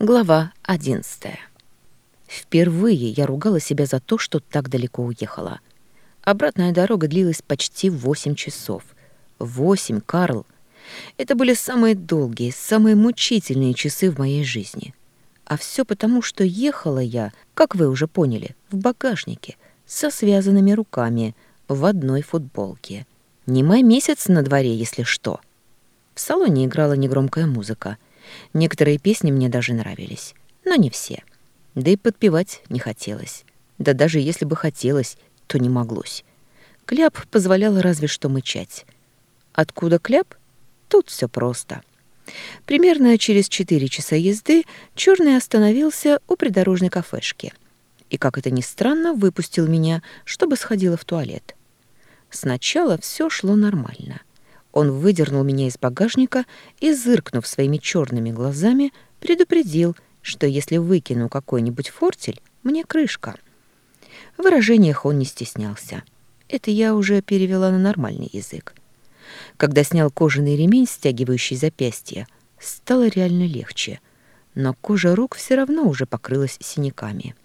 Глава одиннадцатая. Впервые я ругала себя за то, что так далеко уехала. Обратная дорога длилась почти восемь часов. Восемь, Карл. Это были самые долгие, самые мучительные часы в моей жизни. А все потому, что ехала я, как вы уже поняли, в багажнике, со связанными руками, в одной футболке. Не май месяц на дворе, если что. В салоне играла негромкая музыка — Некоторые песни мне даже нравились, но не все. Да и подпевать не хотелось. Да даже если бы хотелось, то не моглось. Кляп позволял разве что мычать. Откуда кляп? Тут все просто. Примерно через четыре часа езды черный остановился у придорожной кафешки. И, как это ни странно, выпустил меня, чтобы сходила в туалет. Сначала все шло нормально — он выдернул меня из багажника и, зыркнув своими черными глазами, предупредил, что если выкину какой-нибудь фортель, мне крышка. В выражениях он не стеснялся. Это я уже перевела на нормальный язык. Когда снял кожаный ремень, стягивающий запястье, стало реально легче, но кожа рук все равно уже покрылась синяками.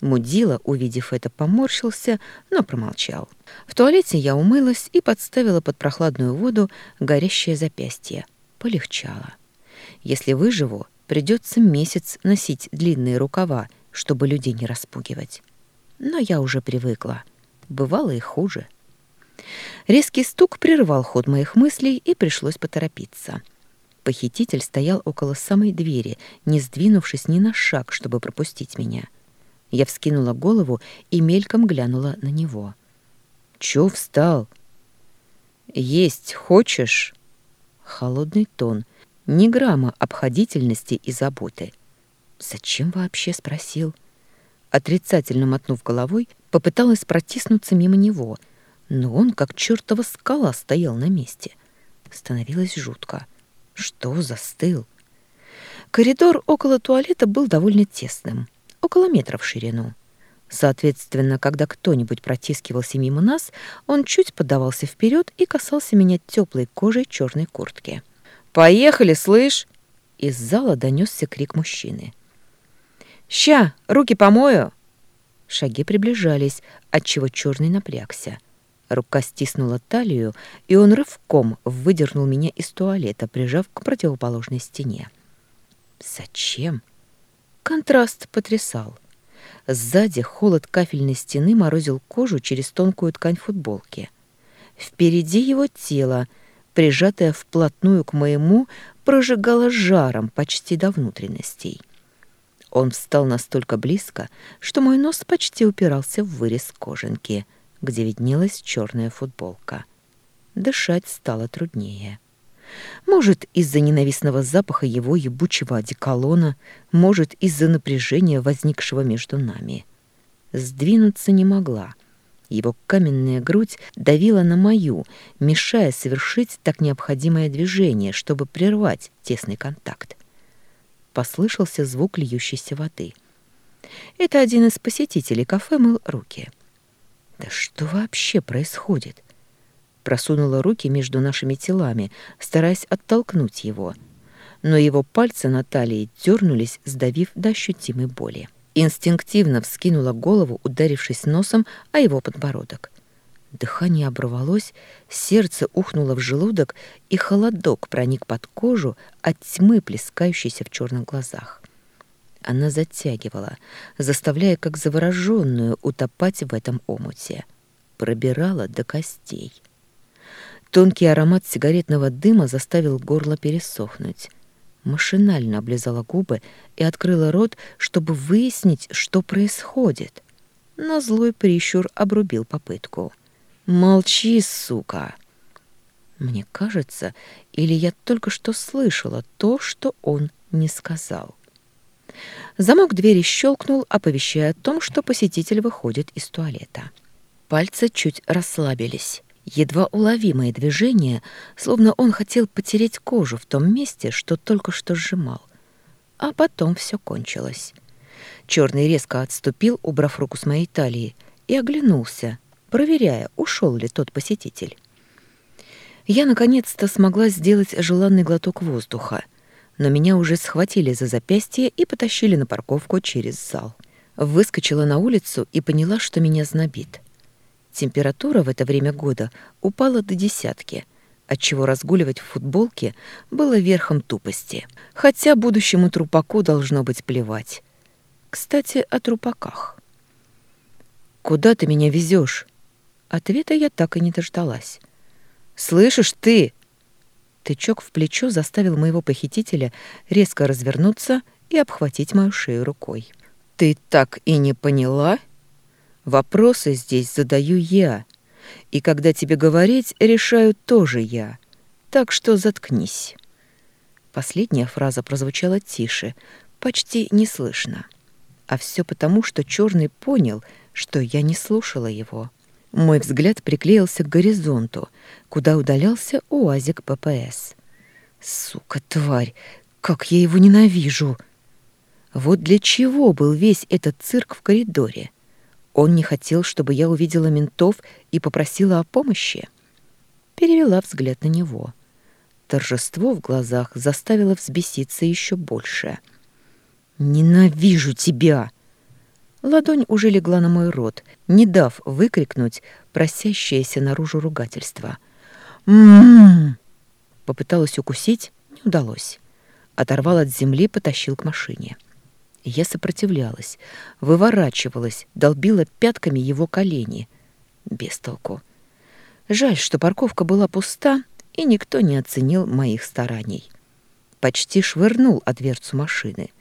Мудила, увидев это, поморщился, но промолчал. В туалете я умылась и подставила под прохладную воду горящее запястье. Полегчало. Если выживу, придется месяц носить длинные рукава, чтобы людей не распугивать. Но я уже привыкла. Бывало и хуже. Резкий стук прервал ход моих мыслей, и пришлось поторопиться. Похититель стоял около самой двери, не сдвинувшись ни на шаг, чтобы пропустить меня. Я вскинула голову и мельком глянула на него. «Чё встал?» «Есть хочешь?» Холодный тон, ни грамма обходительности и заботы. «Зачем вообще?» — спросил. Отрицательно мотнув головой, попыталась протиснуться мимо него, но он, как чертова скала, стоял на месте. Становилось жутко. Что застыл? Коридор около туалета был довольно тесным около метра в ширину. Соответственно, когда кто-нибудь протискивался мимо нас, он чуть подавался вперед и касался меня теплой кожей черной куртки. «Поехали, слышь!» Из зала донесся крик мужчины. «Ща, руки помою!» Шаги приближались, отчего черный напрягся. Рука стиснула талию, и он рывком выдернул меня из туалета, прижав к противоположной стене. «Зачем?» Контраст потрясал. Сзади холод кафельной стены морозил кожу через тонкую ткань футболки. Впереди его тело, прижатое вплотную к моему, прожигало жаром почти до внутренностей. Он встал настолько близко, что мой нос почти упирался в вырез кожанки, где виднелась черная футболка. Дышать стало труднее. Может, из-за ненавистного запаха его ебучего одеколона, может, из-за напряжения, возникшего между нами. Сдвинуться не могла. Его каменная грудь давила на мою, мешая совершить так необходимое движение, чтобы прервать тесный контакт. Послышался звук льющейся воды. Это один из посетителей кафе мыл руки. Да что вообще происходит? Просунула руки между нашими телами, стараясь оттолкнуть его. Но его пальцы на талии дернулись, сдавив до ощутимой боли. Инстинктивно вскинула голову, ударившись носом о его подбородок. Дыхание оборвалось, сердце ухнуло в желудок, и холодок проник под кожу от тьмы, плескающейся в черных глазах. Она затягивала, заставляя как завороженную утопать в этом омуте. Пробирала до костей. Тонкий аромат сигаретного дыма заставил горло пересохнуть. Машинально облизала губы и открыла рот, чтобы выяснить, что происходит. Но злой прищур обрубил попытку. «Молчи, сука!» Мне кажется, или я только что слышала то, что он не сказал. Замок двери щелкнул, оповещая о том, что посетитель выходит из туалета. Пальцы чуть расслабились. Едва уловимое движение, словно он хотел потереть кожу в том месте, что только что сжимал. А потом все кончилось. Черный резко отступил, убрав руку с моей талии, и оглянулся, проверяя, ушел ли тот посетитель. Я наконец-то смогла сделать желанный глоток воздуха. но меня уже схватили за запястье и потащили на парковку через зал. Выскочила на улицу и поняла, что меня знобит. Температура в это время года упала до десятки, отчего разгуливать в футболке было верхом тупости. Хотя будущему трупаку должно быть плевать. Кстати, о трупаках. «Куда ты меня везешь? Ответа я так и не дождалась. «Слышишь ты?» Тычок в плечо заставил моего похитителя резко развернуться и обхватить мою шею рукой. «Ты так и не поняла? Вопросы здесь задаю я, и когда тебе говорить, решаю тоже я. Так что заткнись». Последняя фраза прозвучала тише, почти неслышно. А все потому, что черный понял, что я не слушала его. Мой взгляд приклеился к горизонту, куда удалялся уазик ППС. Сука, тварь, как я его ненавижу! Вот для чего был весь этот цирк в коридоре? Он не хотел, чтобы я увидела ментов и попросила о помощи. Перевела взгляд на него. Торжество в глазах заставило взбеситься еще больше. «Ненавижу тебя!» Ладонь уже легла на мой рот, не дав выкрикнуть просящееся наружу ругательство. «М-м-м!» Попыталась укусить, не удалось. Оторвал от земли, потащил к машине. Я сопротивлялась, выворачивалась, долбила пятками его колени. Без толку. Жаль, что парковка была пуста, и никто не оценил моих стараний. Почти швырнул о дверцу машины —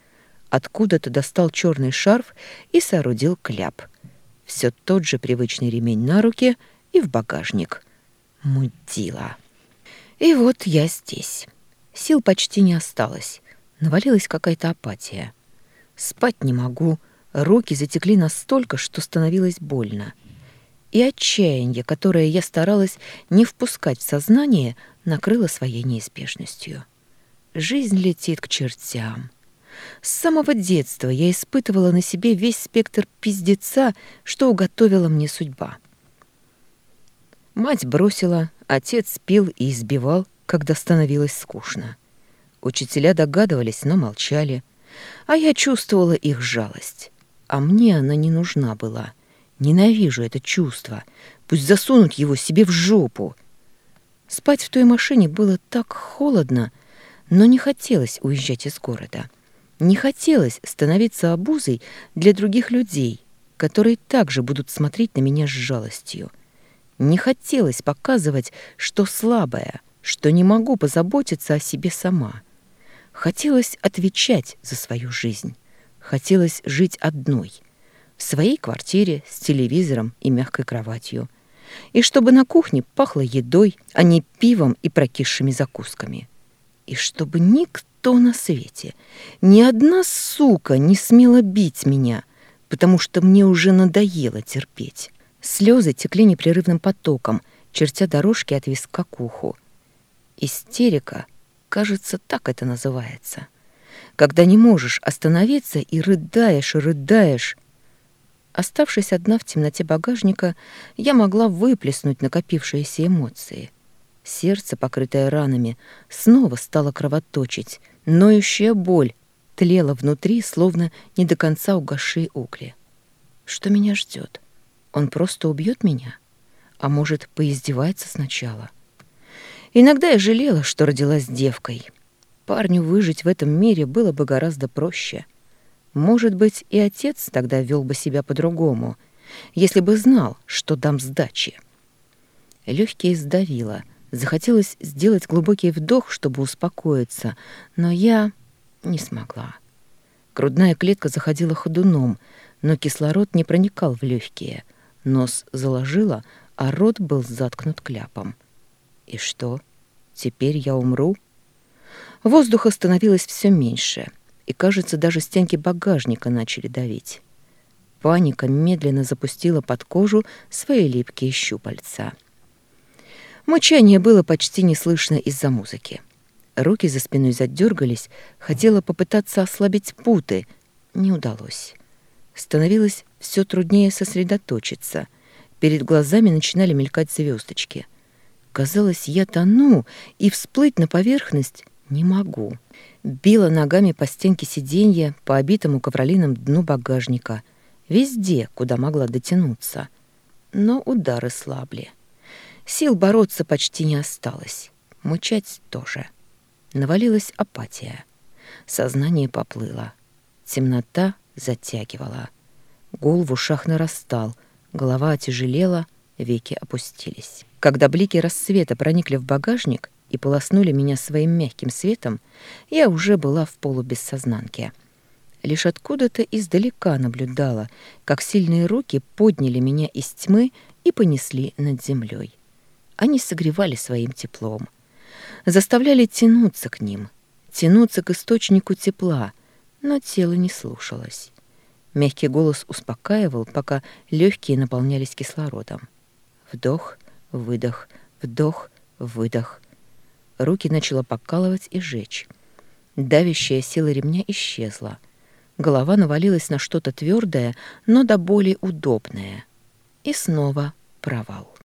откуда-то достал черный шарф и соорудил кляп. Все тот же привычный ремень на руке и в багажник. Мудила. И вот я здесь. Сил почти не осталось. Навалилась какая-то апатия. Спать не могу. Руки затекли настолько, что становилось больно. И отчаяние, которое я старалась не впускать в сознание, накрыло своей неизбежностью. Жизнь летит к чертям. С самого детства я испытывала на себе весь спектр пиздеца, что уготовила мне судьба. Мать бросила, отец пил и избивал, когда становилось скучно. Учителя догадывались, но молчали, а я чувствовала их жалость. А мне она не нужна была. Ненавижу это чувство. Пусть засунут его себе в жопу. Спать в той машине было так холодно, но не хотелось уезжать из города. Не хотелось становиться обузой для других людей, которые также будут смотреть на меня с жалостью. Не хотелось показывать, что слабая, что не могу позаботиться о себе сама. Хотелось отвечать за свою жизнь. Хотелось жить одной, в своей квартире с телевизором и мягкой кроватью. И чтобы на кухне пахло едой, а не пивом и прокисшими закусками. И чтобы никто на свете, ни одна сука не смела бить меня, потому что мне уже надоело терпеть. Слезы текли непрерывным потоком, чертя дорожки от виска к уху. Истерика, кажется, так это называется. Когда не можешь остановиться и рыдаешь, рыдаешь. Оставшись одна в темноте багажника, я могла выплеснуть накопившиеся эмоции. Сердце, покрытое ранами, снова стало кровоточить, Ноющая боль тлела внутри, словно не до конца угасшие угли. Что меня ждет? Он просто убьет меня? А может, поиздевается сначала? Иногда я жалела, что родилась девкой. Парню выжить в этом мире было бы гораздо проще. Может быть, и отец тогда вел бы себя по-другому, если бы знал, что дам сдачи. Легкие сдавило — Захотелось сделать глубокий вдох, чтобы успокоиться, но я не смогла. Грудная клетка заходила ходуном, но кислород не проникал в легкие. Нос заложила, а рот был заткнут кляпом. И что? Теперь я умру? Воздуха становилось все меньше, и, кажется, даже стенки багажника начали давить. Паника медленно запустила под кожу свои липкие щупальца. Мучание было почти не слышно из-за музыки. Руки за спиной задергались, хотела попытаться ослабить путы. Не удалось. Становилось все труднее сосредоточиться. Перед глазами начинали мелькать звездочки. Казалось, я тону, и всплыть на поверхность не могу. Била ногами по стенке сиденья, по обитому ковролином дну багажника, везде, куда могла дотянуться. Но удары слабли. Сил бороться почти не осталось. Мучать тоже. Навалилась апатия. Сознание поплыло. Темнота затягивала. Гул в ушах нарастал, голова отяжелела, веки опустились. Когда блики рассвета проникли в багажник и полоснули меня своим мягким светом, я уже была в полубессознанке. Лишь откуда-то издалека наблюдала, как сильные руки подняли меня из тьмы и понесли над землей. Они согревали своим теплом, заставляли тянуться к ним, тянуться к источнику тепла, но тело не слушалось. Мягкий голос успокаивал, пока легкие наполнялись кислородом. Вдох, выдох, вдох, выдох. Руки начало покалывать и жечь. Давящая сила ремня исчезла. Голова навалилась на что-то твердое, но до боли удобное. И снова провал.